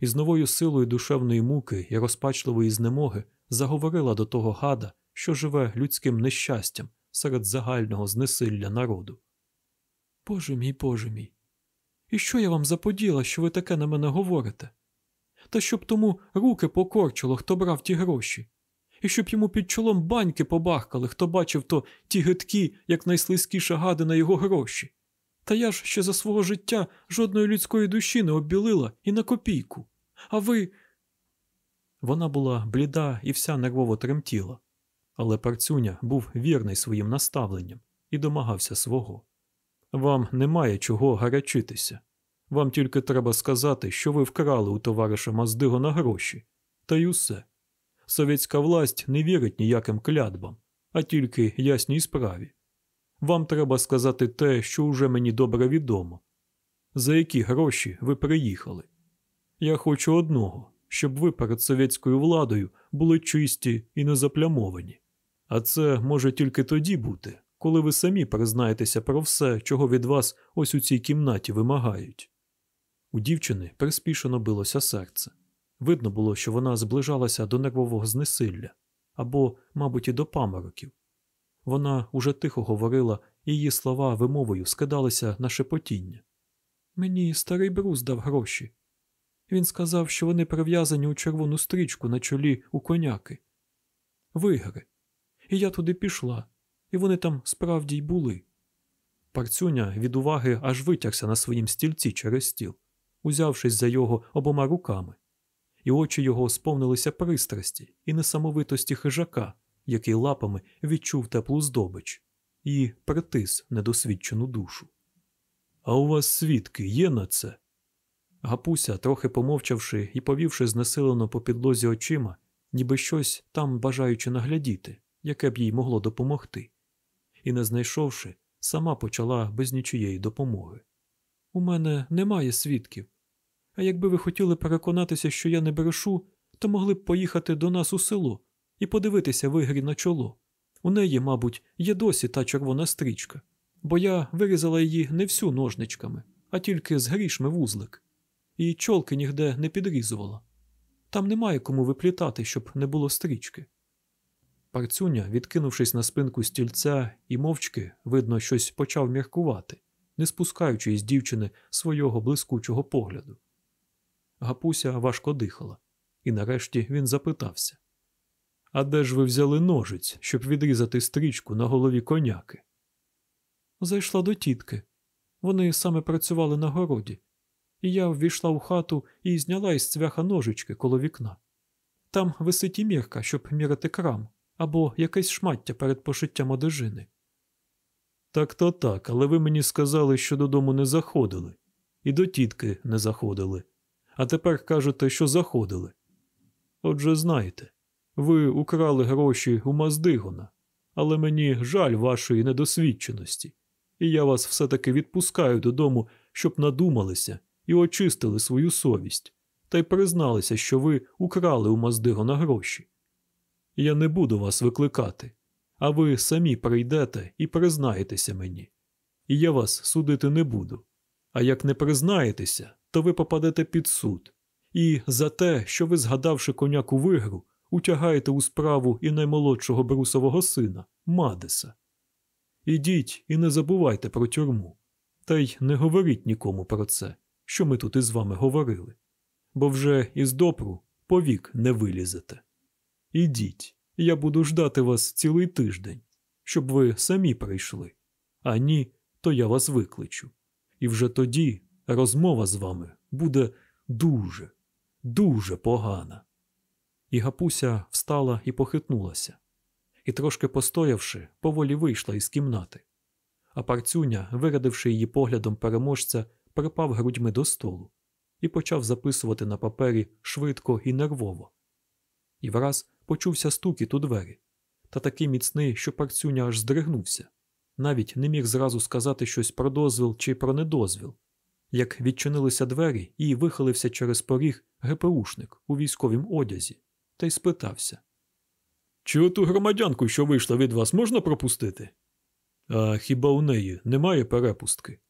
І з новою силою душевної муки і розпачливої знемоги заговорила до того гада, що живе людським нещастям серед загального знесилля народу. Боже мій, Боже мій, і що я вам заподіла, що ви таке на мене говорите? Та щоб тому руки покорчило, хто брав ті гроші, і щоб йому під чолом баньки побахкали, хто бачив то ті гидкі, як найслизькіша гадина його гроші. Та я ж ще за свого життя жодної людської душі не оббілила і на копійку. А ви. Вона була бліда і вся нервово тремтіла, але парцюня був вірний своїм наставленням і домагався свого. Вам немає чого гарячитися. Вам тільки треба сказати, що ви вкрали у товариша Маздиго на гроші. Та й усе. Совєтська власть не вірить ніяким клятбам, а тільки ясній справі. Вам треба сказати те, що уже мені добре відомо. За які гроші ви приїхали? Я хочу одного, щоб ви перед совєтською владою були чисті і не заплямовані. А це може тільки тоді бути, коли ви самі признаєтеся про все, чого від вас ось у цій кімнаті вимагають. У дівчини приспішено билося серце. Видно було, що вона зближалася до нервового знесилля або, мабуть, і до памороків. Вона уже тихо говорила, і її слова вимовою скидалися на шепотіння. Мені старий брус дав гроші. Він сказав, що вони прив'язані у червону стрічку на чолі у коняки. Вигри. І я туди пішла, і вони там справді й були. Парцюня від уваги аж витягся на своїм стільці через стіл, узявшись за його обома руками, і очі його сповнилися пристрасті і несамовитості хижака, який лапами відчув теплу здобич і притис недосвідчену душу. А у вас свідки є на це? Гапуся, трохи помовчавши і повівши знесилено по підлозі очима, ніби щось там бажаючи наглядіти, яке б їй могло допомогти, і, не знайшовши, сама почала без нічієї допомоги. У мене немає свідків. А якби ви хотіли переконатися, що я не брешу, то могли б поїхати до нас у село і подивитися вигрі на чоло. У неї, мабуть, є досі та червона стрічка, бо я вирізала її не всю ножничками, а тільки з грішми вузлик, і чолки нігде не підрізувала. Там немає кому виплітати, щоб не було стрічки. Парцюня, відкинувшись на спинку стільця і мовчки, видно, щось почав міркувати, не спускаючи із дівчини свого блискучого погляду. Гапуся важко дихала, і нарешті він запитався А де ж ви взяли ножиць, щоб відрізати стрічку на голові коняки? Зайшла до тітки. Вони саме працювали на городі, і я ввійшла у хату і зняла із цвяха ножички коло вікна. Там висить і мірка, щоб міряти крам або якесь шмаття перед пошиттям одежини. Так то так, але ви мені сказали, що додому не заходили, і до тітки не заходили, а тепер кажете, що заходили. Отже, знаєте, ви украли гроші у Маздигона, але мені жаль вашої недосвідченості, і я вас все таки відпускаю додому, щоб надумалися і очистили свою совість, та й призналися, що ви украли у Маздигона гроші. Я не буду вас викликати, а ви самі прийдете і признаєтеся мені. І я вас судити не буду. А як не признаєтеся, то ви попадете під суд. І за те, що ви, згадавши коняку вигру, утягаєте у справу і наймолодшого брусового сина, Мадеса. Ідіть і не забувайте про тюрму. Та й не говоріть нікому про це, що ми тут із вами говорили, бо вже із допру повік не вилізете. Ідіть, я буду ждати вас цілий тиждень, щоб ви самі прийшли. А ні, то я вас викличу. І вже тоді розмова з вами буде дуже, дуже погана. І Гапуся встала і похитнулася, і, трошки постоявши, поволі вийшла із кімнати. А парцюня, вирадивши її поглядом переможця, припав грудьми до столу і почав записувати на папері швидко і нервово. І враз почувся стукіт у двері, та такий міцний, що парцюня аж здригнувся, навіть не міг зразу сказати щось про дозвіл чи про недозвіл, як відчинилися двері і вихилився через поріг ГПУшник у військовім одязі, та й спитався Чи оту громадянку, що вийшла від вас, можна пропустити? А хіба у неї немає перепустки?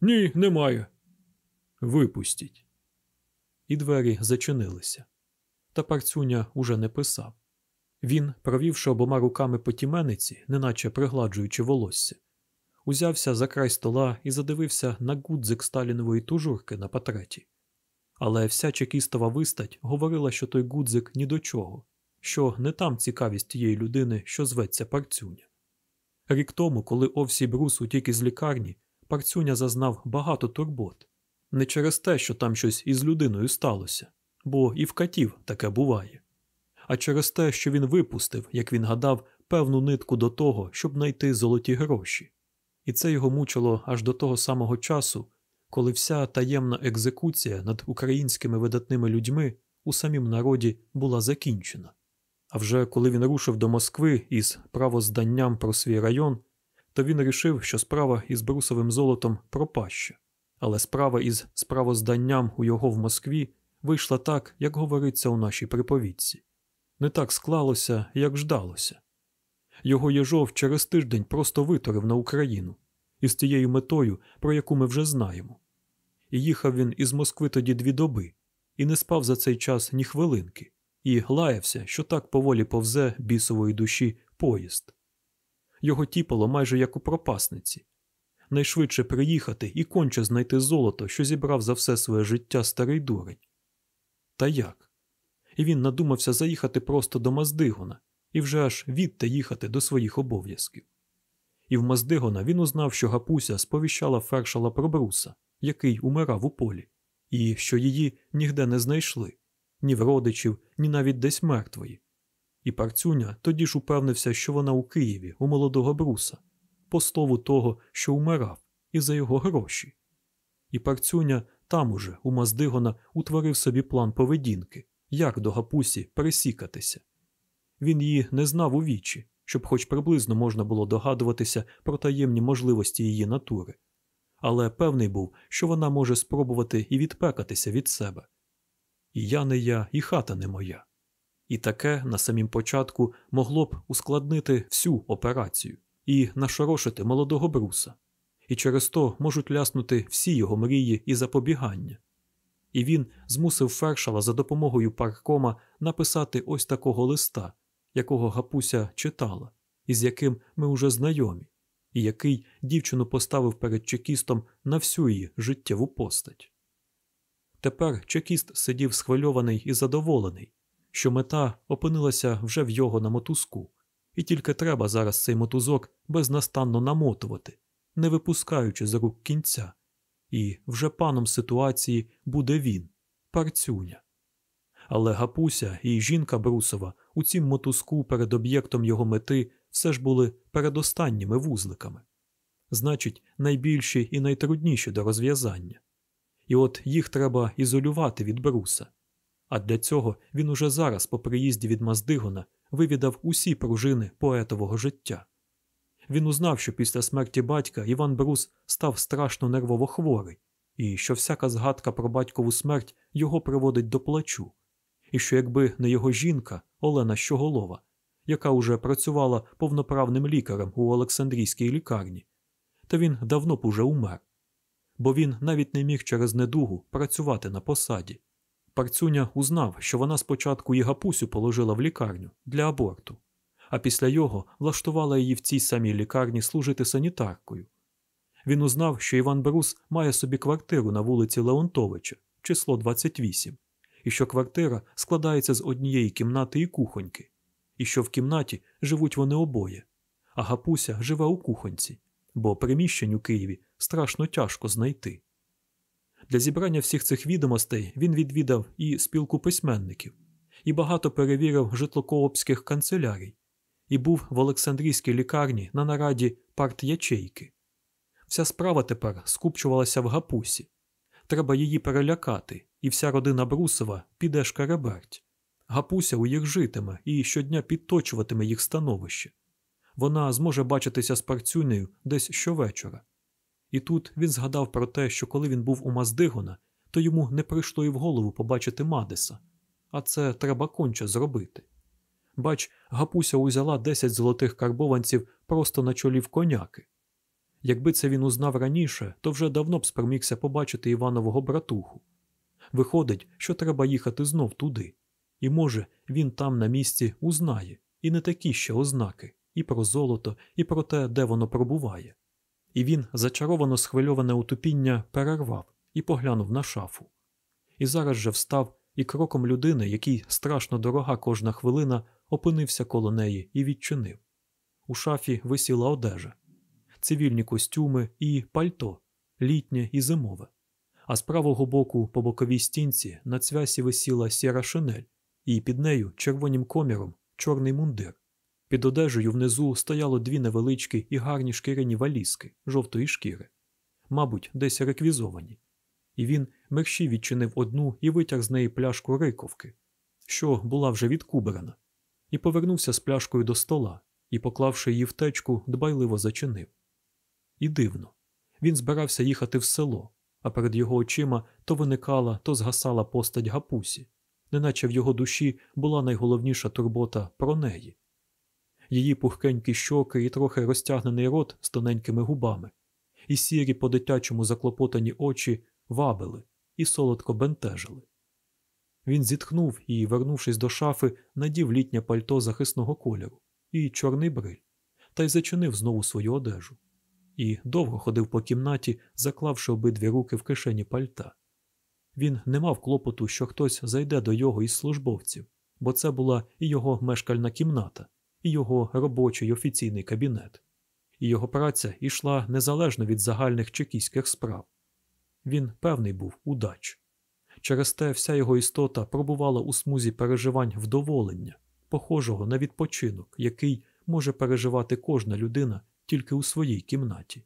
Ні, немає. Випустіть. І двері зачинилися. Та парцюня уже не писав. Він, провівши обома руками по тімениці, неначе пригладжуючи волосся, узявся за край стола і задивився на гудзик сталінової тужурки на патреті. Але вся чекістова вистать говорила, що той гудзик ні до чого, що не там цікавість тієї людини, що зветься парцюня. Рік тому, коли Овсій Брус утік із лікарні, парцюня зазнав багато турбот не через те, що там щось із людиною сталося, бо і в катів таке буває, а через те, що він випустив, як він гадав, певну нитку до того, щоб знайти золоті гроші, і це його мучило аж до того самого часу, коли вся таємна екзекуція над українськими видатними людьми у самім народі була закінчена. А вже коли він рушив до Москви із правозданням про свій район, то він рішив, що справа із брусовим золотом пропаща, але справа із справозданням у його в Москві вийшла так, як говориться у нашій приповідці. Не так склалося, як ждалося. Його Єжов через тиждень просто виторив на Україну із тією метою, про яку ми вже знаємо. І їхав він із Москви тоді дві доби, і не спав за цей час ні хвилинки, і лаявся, що так поволі повзе бісової душі поїзд. Його тіпало майже як у пропасниці найшвидше приїхати і конче знайти золото, що зібрав за все своє життя старий дурень. Та як? І він надумався заїхати просто до Маздигона і вже аж відте їхати до своїх обов'язків. і в Маздигона він узнав, що Гапуся сповіщала фершала про бруса, який умирав у полі, і що її нігде не знайшли ні в родичів, ні навіть десь мертвої. І парцюня тоді ж упевнився, що вона у Києві, у молодого бруса, по слову того, що умирав, і за його гроші. І парцюня там уже, у Маздигона, утворив собі план поведінки, як до Гапусі пересікатися. Він її не знав у вічі, щоб хоч приблизно можна було догадуватися про таємні можливості її натури, але певний був, що вона може спробувати і відпекатися від себе. І я не я, і хата не моя. І таке на самім початку могло б ускладнити всю операцію і нашорошити молодого бруса, і через то можуть ляснути всі його мрії і запобігання. І він змусив фершала за допомогою паркома написати ось такого листа, якого Гапуся читала, і з яким ми уже знайомі, і який дівчину поставив перед чекістом на всю її життєву постать. Тепер чекіст сидів схвильований і задоволений, що мета опинилася вже в його на мотузку, і тільки треба зараз цей мотузок безнастанно намотувати, не випускаючи з рук кінця, і вже паном ситуації буде він, парцюня. Але Гапуся і жінка Брусова у цім мотузку перед об'єктом його мети все ж були передостанніми вузликами, значить, найбільші і найтрудніші до розв'язання. І от їх треба ізолювати від бруса. А для цього він уже зараз, по приїзді від Маздигона, вивідав усі пружини поетового життя. Він узнав, що після смерті батька Іван Брус став страшно нервово хворий, і що всяка згадка про батькову смерть його приводить до плачу, і що якби не його жінка Олена Щоголова, яка уже працювала повноправним лікарем у Олександрійській лікарні, то він давно б уже умер бо він навіть не міг через недугу працювати на посаді. Парцюня узнав, що вона спочатку і гапусю положила в лікарню для аборту, а після його влаштувала її в цій самій лікарні служити санітаркою. Він узнав, що Іван Брус має собі квартиру на вулиці Леонтовича, число 28, і що квартира складається з однієї кімнати і кухоньки, і що в кімнаті живуть вони обоє, а гапуся живе у кухоньці, бо приміщень у Києві страшно тяжко знайти. Для зібрання всіх цих відомостей він відвідав і спілку письменників, і багато перевірив житлокоопських канцелярій, і був в Олександрійській лікарні на нараді парт-ячейки. Вся справа тепер скупчувалася в гапусі. Треба її перелякати, і вся родина Брусова піде шкареберть. Гапуся у їх житиме і щодня підточуватиме їх становище. Вона зможе бачитися з парцюнею десь щовечора. І тут він згадав про те, що коли він був у Маздигона, то йому не прийшло і в голову побачити Мадеса, а це треба конче зробити. Бач, Гапуся узяла 10 золотих карбованців просто на чолі в коняки. Якби це він узнав раніше, то вже давно б спромігся побачити Іванового братуху. Виходить, що треба їхати знов туди, і, може, він там на місці узнає, і не такі ще ознаки і про золото, і про те, де воно пробуває. І він, зачаровано схвильоване утупіння, перервав і поглянув на шафу. І зараз же встав і кроком людини, якій страшно дорога кожна хвилина, опинився коло неї і відчинив. У шафі висіла одежа, цивільні костюми і пальто, літнє і зимове. А з правого боку, по боковій стінці, на цвясі висіла сіра шинель, і під нею червонім коміром чорний мундир. Під одежею внизу стояло дві невеличкі і гарні шкіряні валізки жовтої шкіри, мабуть, десь реквізовані, і він мерщій відчинив одну і витяг з неї пляшку риковки, що була вже відкубрана, і повернувся з пляшкою до стола і, поклавши її в течку, дбайливо зачинив. І дивно, він збирався їхати в село, а перед його очима то виникала, то згасала постать гапусі, неначе в його душі була найголовніша турбота про неї її пухкенькі щоки і трохи розтягнений рот з тоненькими губами, і сірі по дитячому заклопотані очі вабили і солодко бентежили. Він зітхнув і, вернувшись до шафи, надів літнє пальто захисного кольору і чорний бриль, та й зачинив знову свою одежу. І довго ходив по кімнаті, заклавши обидві руки в кишені пальта. Він не мав клопоту, що хтось зайде до його із службовців, бо це була і його мешкальна кімната, і його робочий офіційний кабінет. і його праця йшла незалежно від загальних чекійських справ. Він певний був удач. Через те вся його істота пробувала у смузі переживань вдоволення, похожого на відпочинок, який може переживати кожна людина тільки у своїй кімнаті.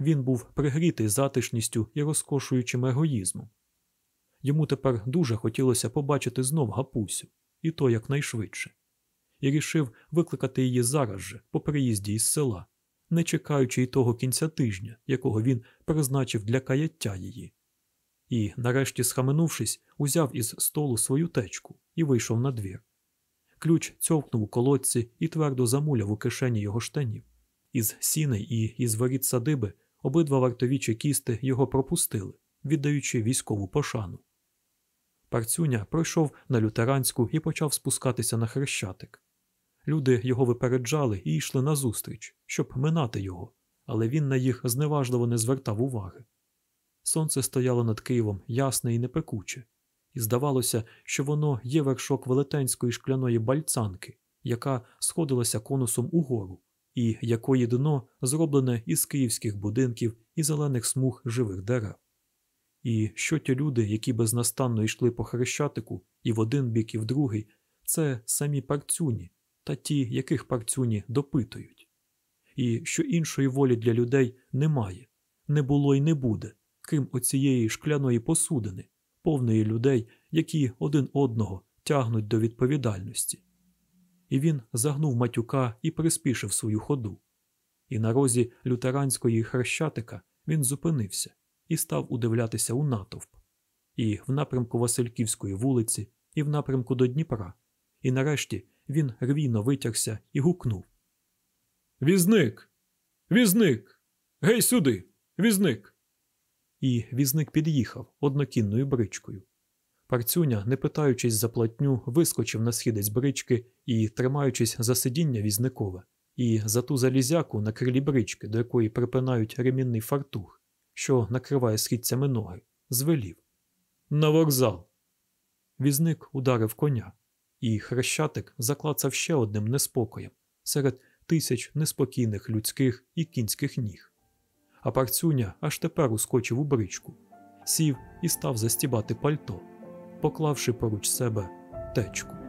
Він був пригрітий затишністю і розкошуючим егоїзмом. Йому тепер дуже хотілося побачити знов гапусю, і то якнайшвидше, і рішив викликати її зараз же по приїзді із села, не чекаючи й того кінця тижня, якого він призначив для каяття її. І, нарешті, схаменувшись, узяв із столу свою течку і вийшов на двір. Ключ цьовкнув у колодці і твердо замуляв у кишені його штанів. Із сіней і із воріт садиби обидва вартові чекісти його пропустили, віддаючи військову пошану. Парцюня пройшов на лютеранську і почав спускатися на хрещатик. Люди його випереджали і йшли назустріч, щоб минати його, але він на їх зневажливо не звертав уваги. Сонце стояло над Києвом ясне і непекуче, і здавалося, що воно є вершок велетенської шкляної бальцанки, яка сходилася конусом угору, і якої дно зроблене із київських будинків і зелених смуг живих дерев. І що ті люди, які безнастанно йшли по хрещатику і в один бік, і в другий, це самі парцюні та ті, яких парцюні допитують. І що іншої волі для людей немає, не було й не буде, крім оцієї шкляної посудини, повної людей, які один одного тягнуть до відповідальності. І він загнув матюка і приспішив свою ходу. І на розі лютеранської хрещатика він зупинився і став удивлятися у натовп, і в напрямку Васильківської вулиці, і в напрямку до Дніпра, і нарешті він рвійно витягся і гукнув Візник! Візник! Гей сюди! Візник! І візник під'їхав однокінною бричкою. Парцюня, не питаючись за платню, вискочив на східець брички і, тримаючись за сидіння візникове, і за ту залізяку на крилі брички, до якої припинають ремінний фартух, що накриває східцями ноги, звелів. На вокзал. Візник ударив коня, і хрещатик заклацав ще одним неспокоєм серед тисяч неспокійних людських і кінських ніг. А парцюня аж тепер ускочив у бричку, сів і став застібати пальто, поклавши поруч себе течку.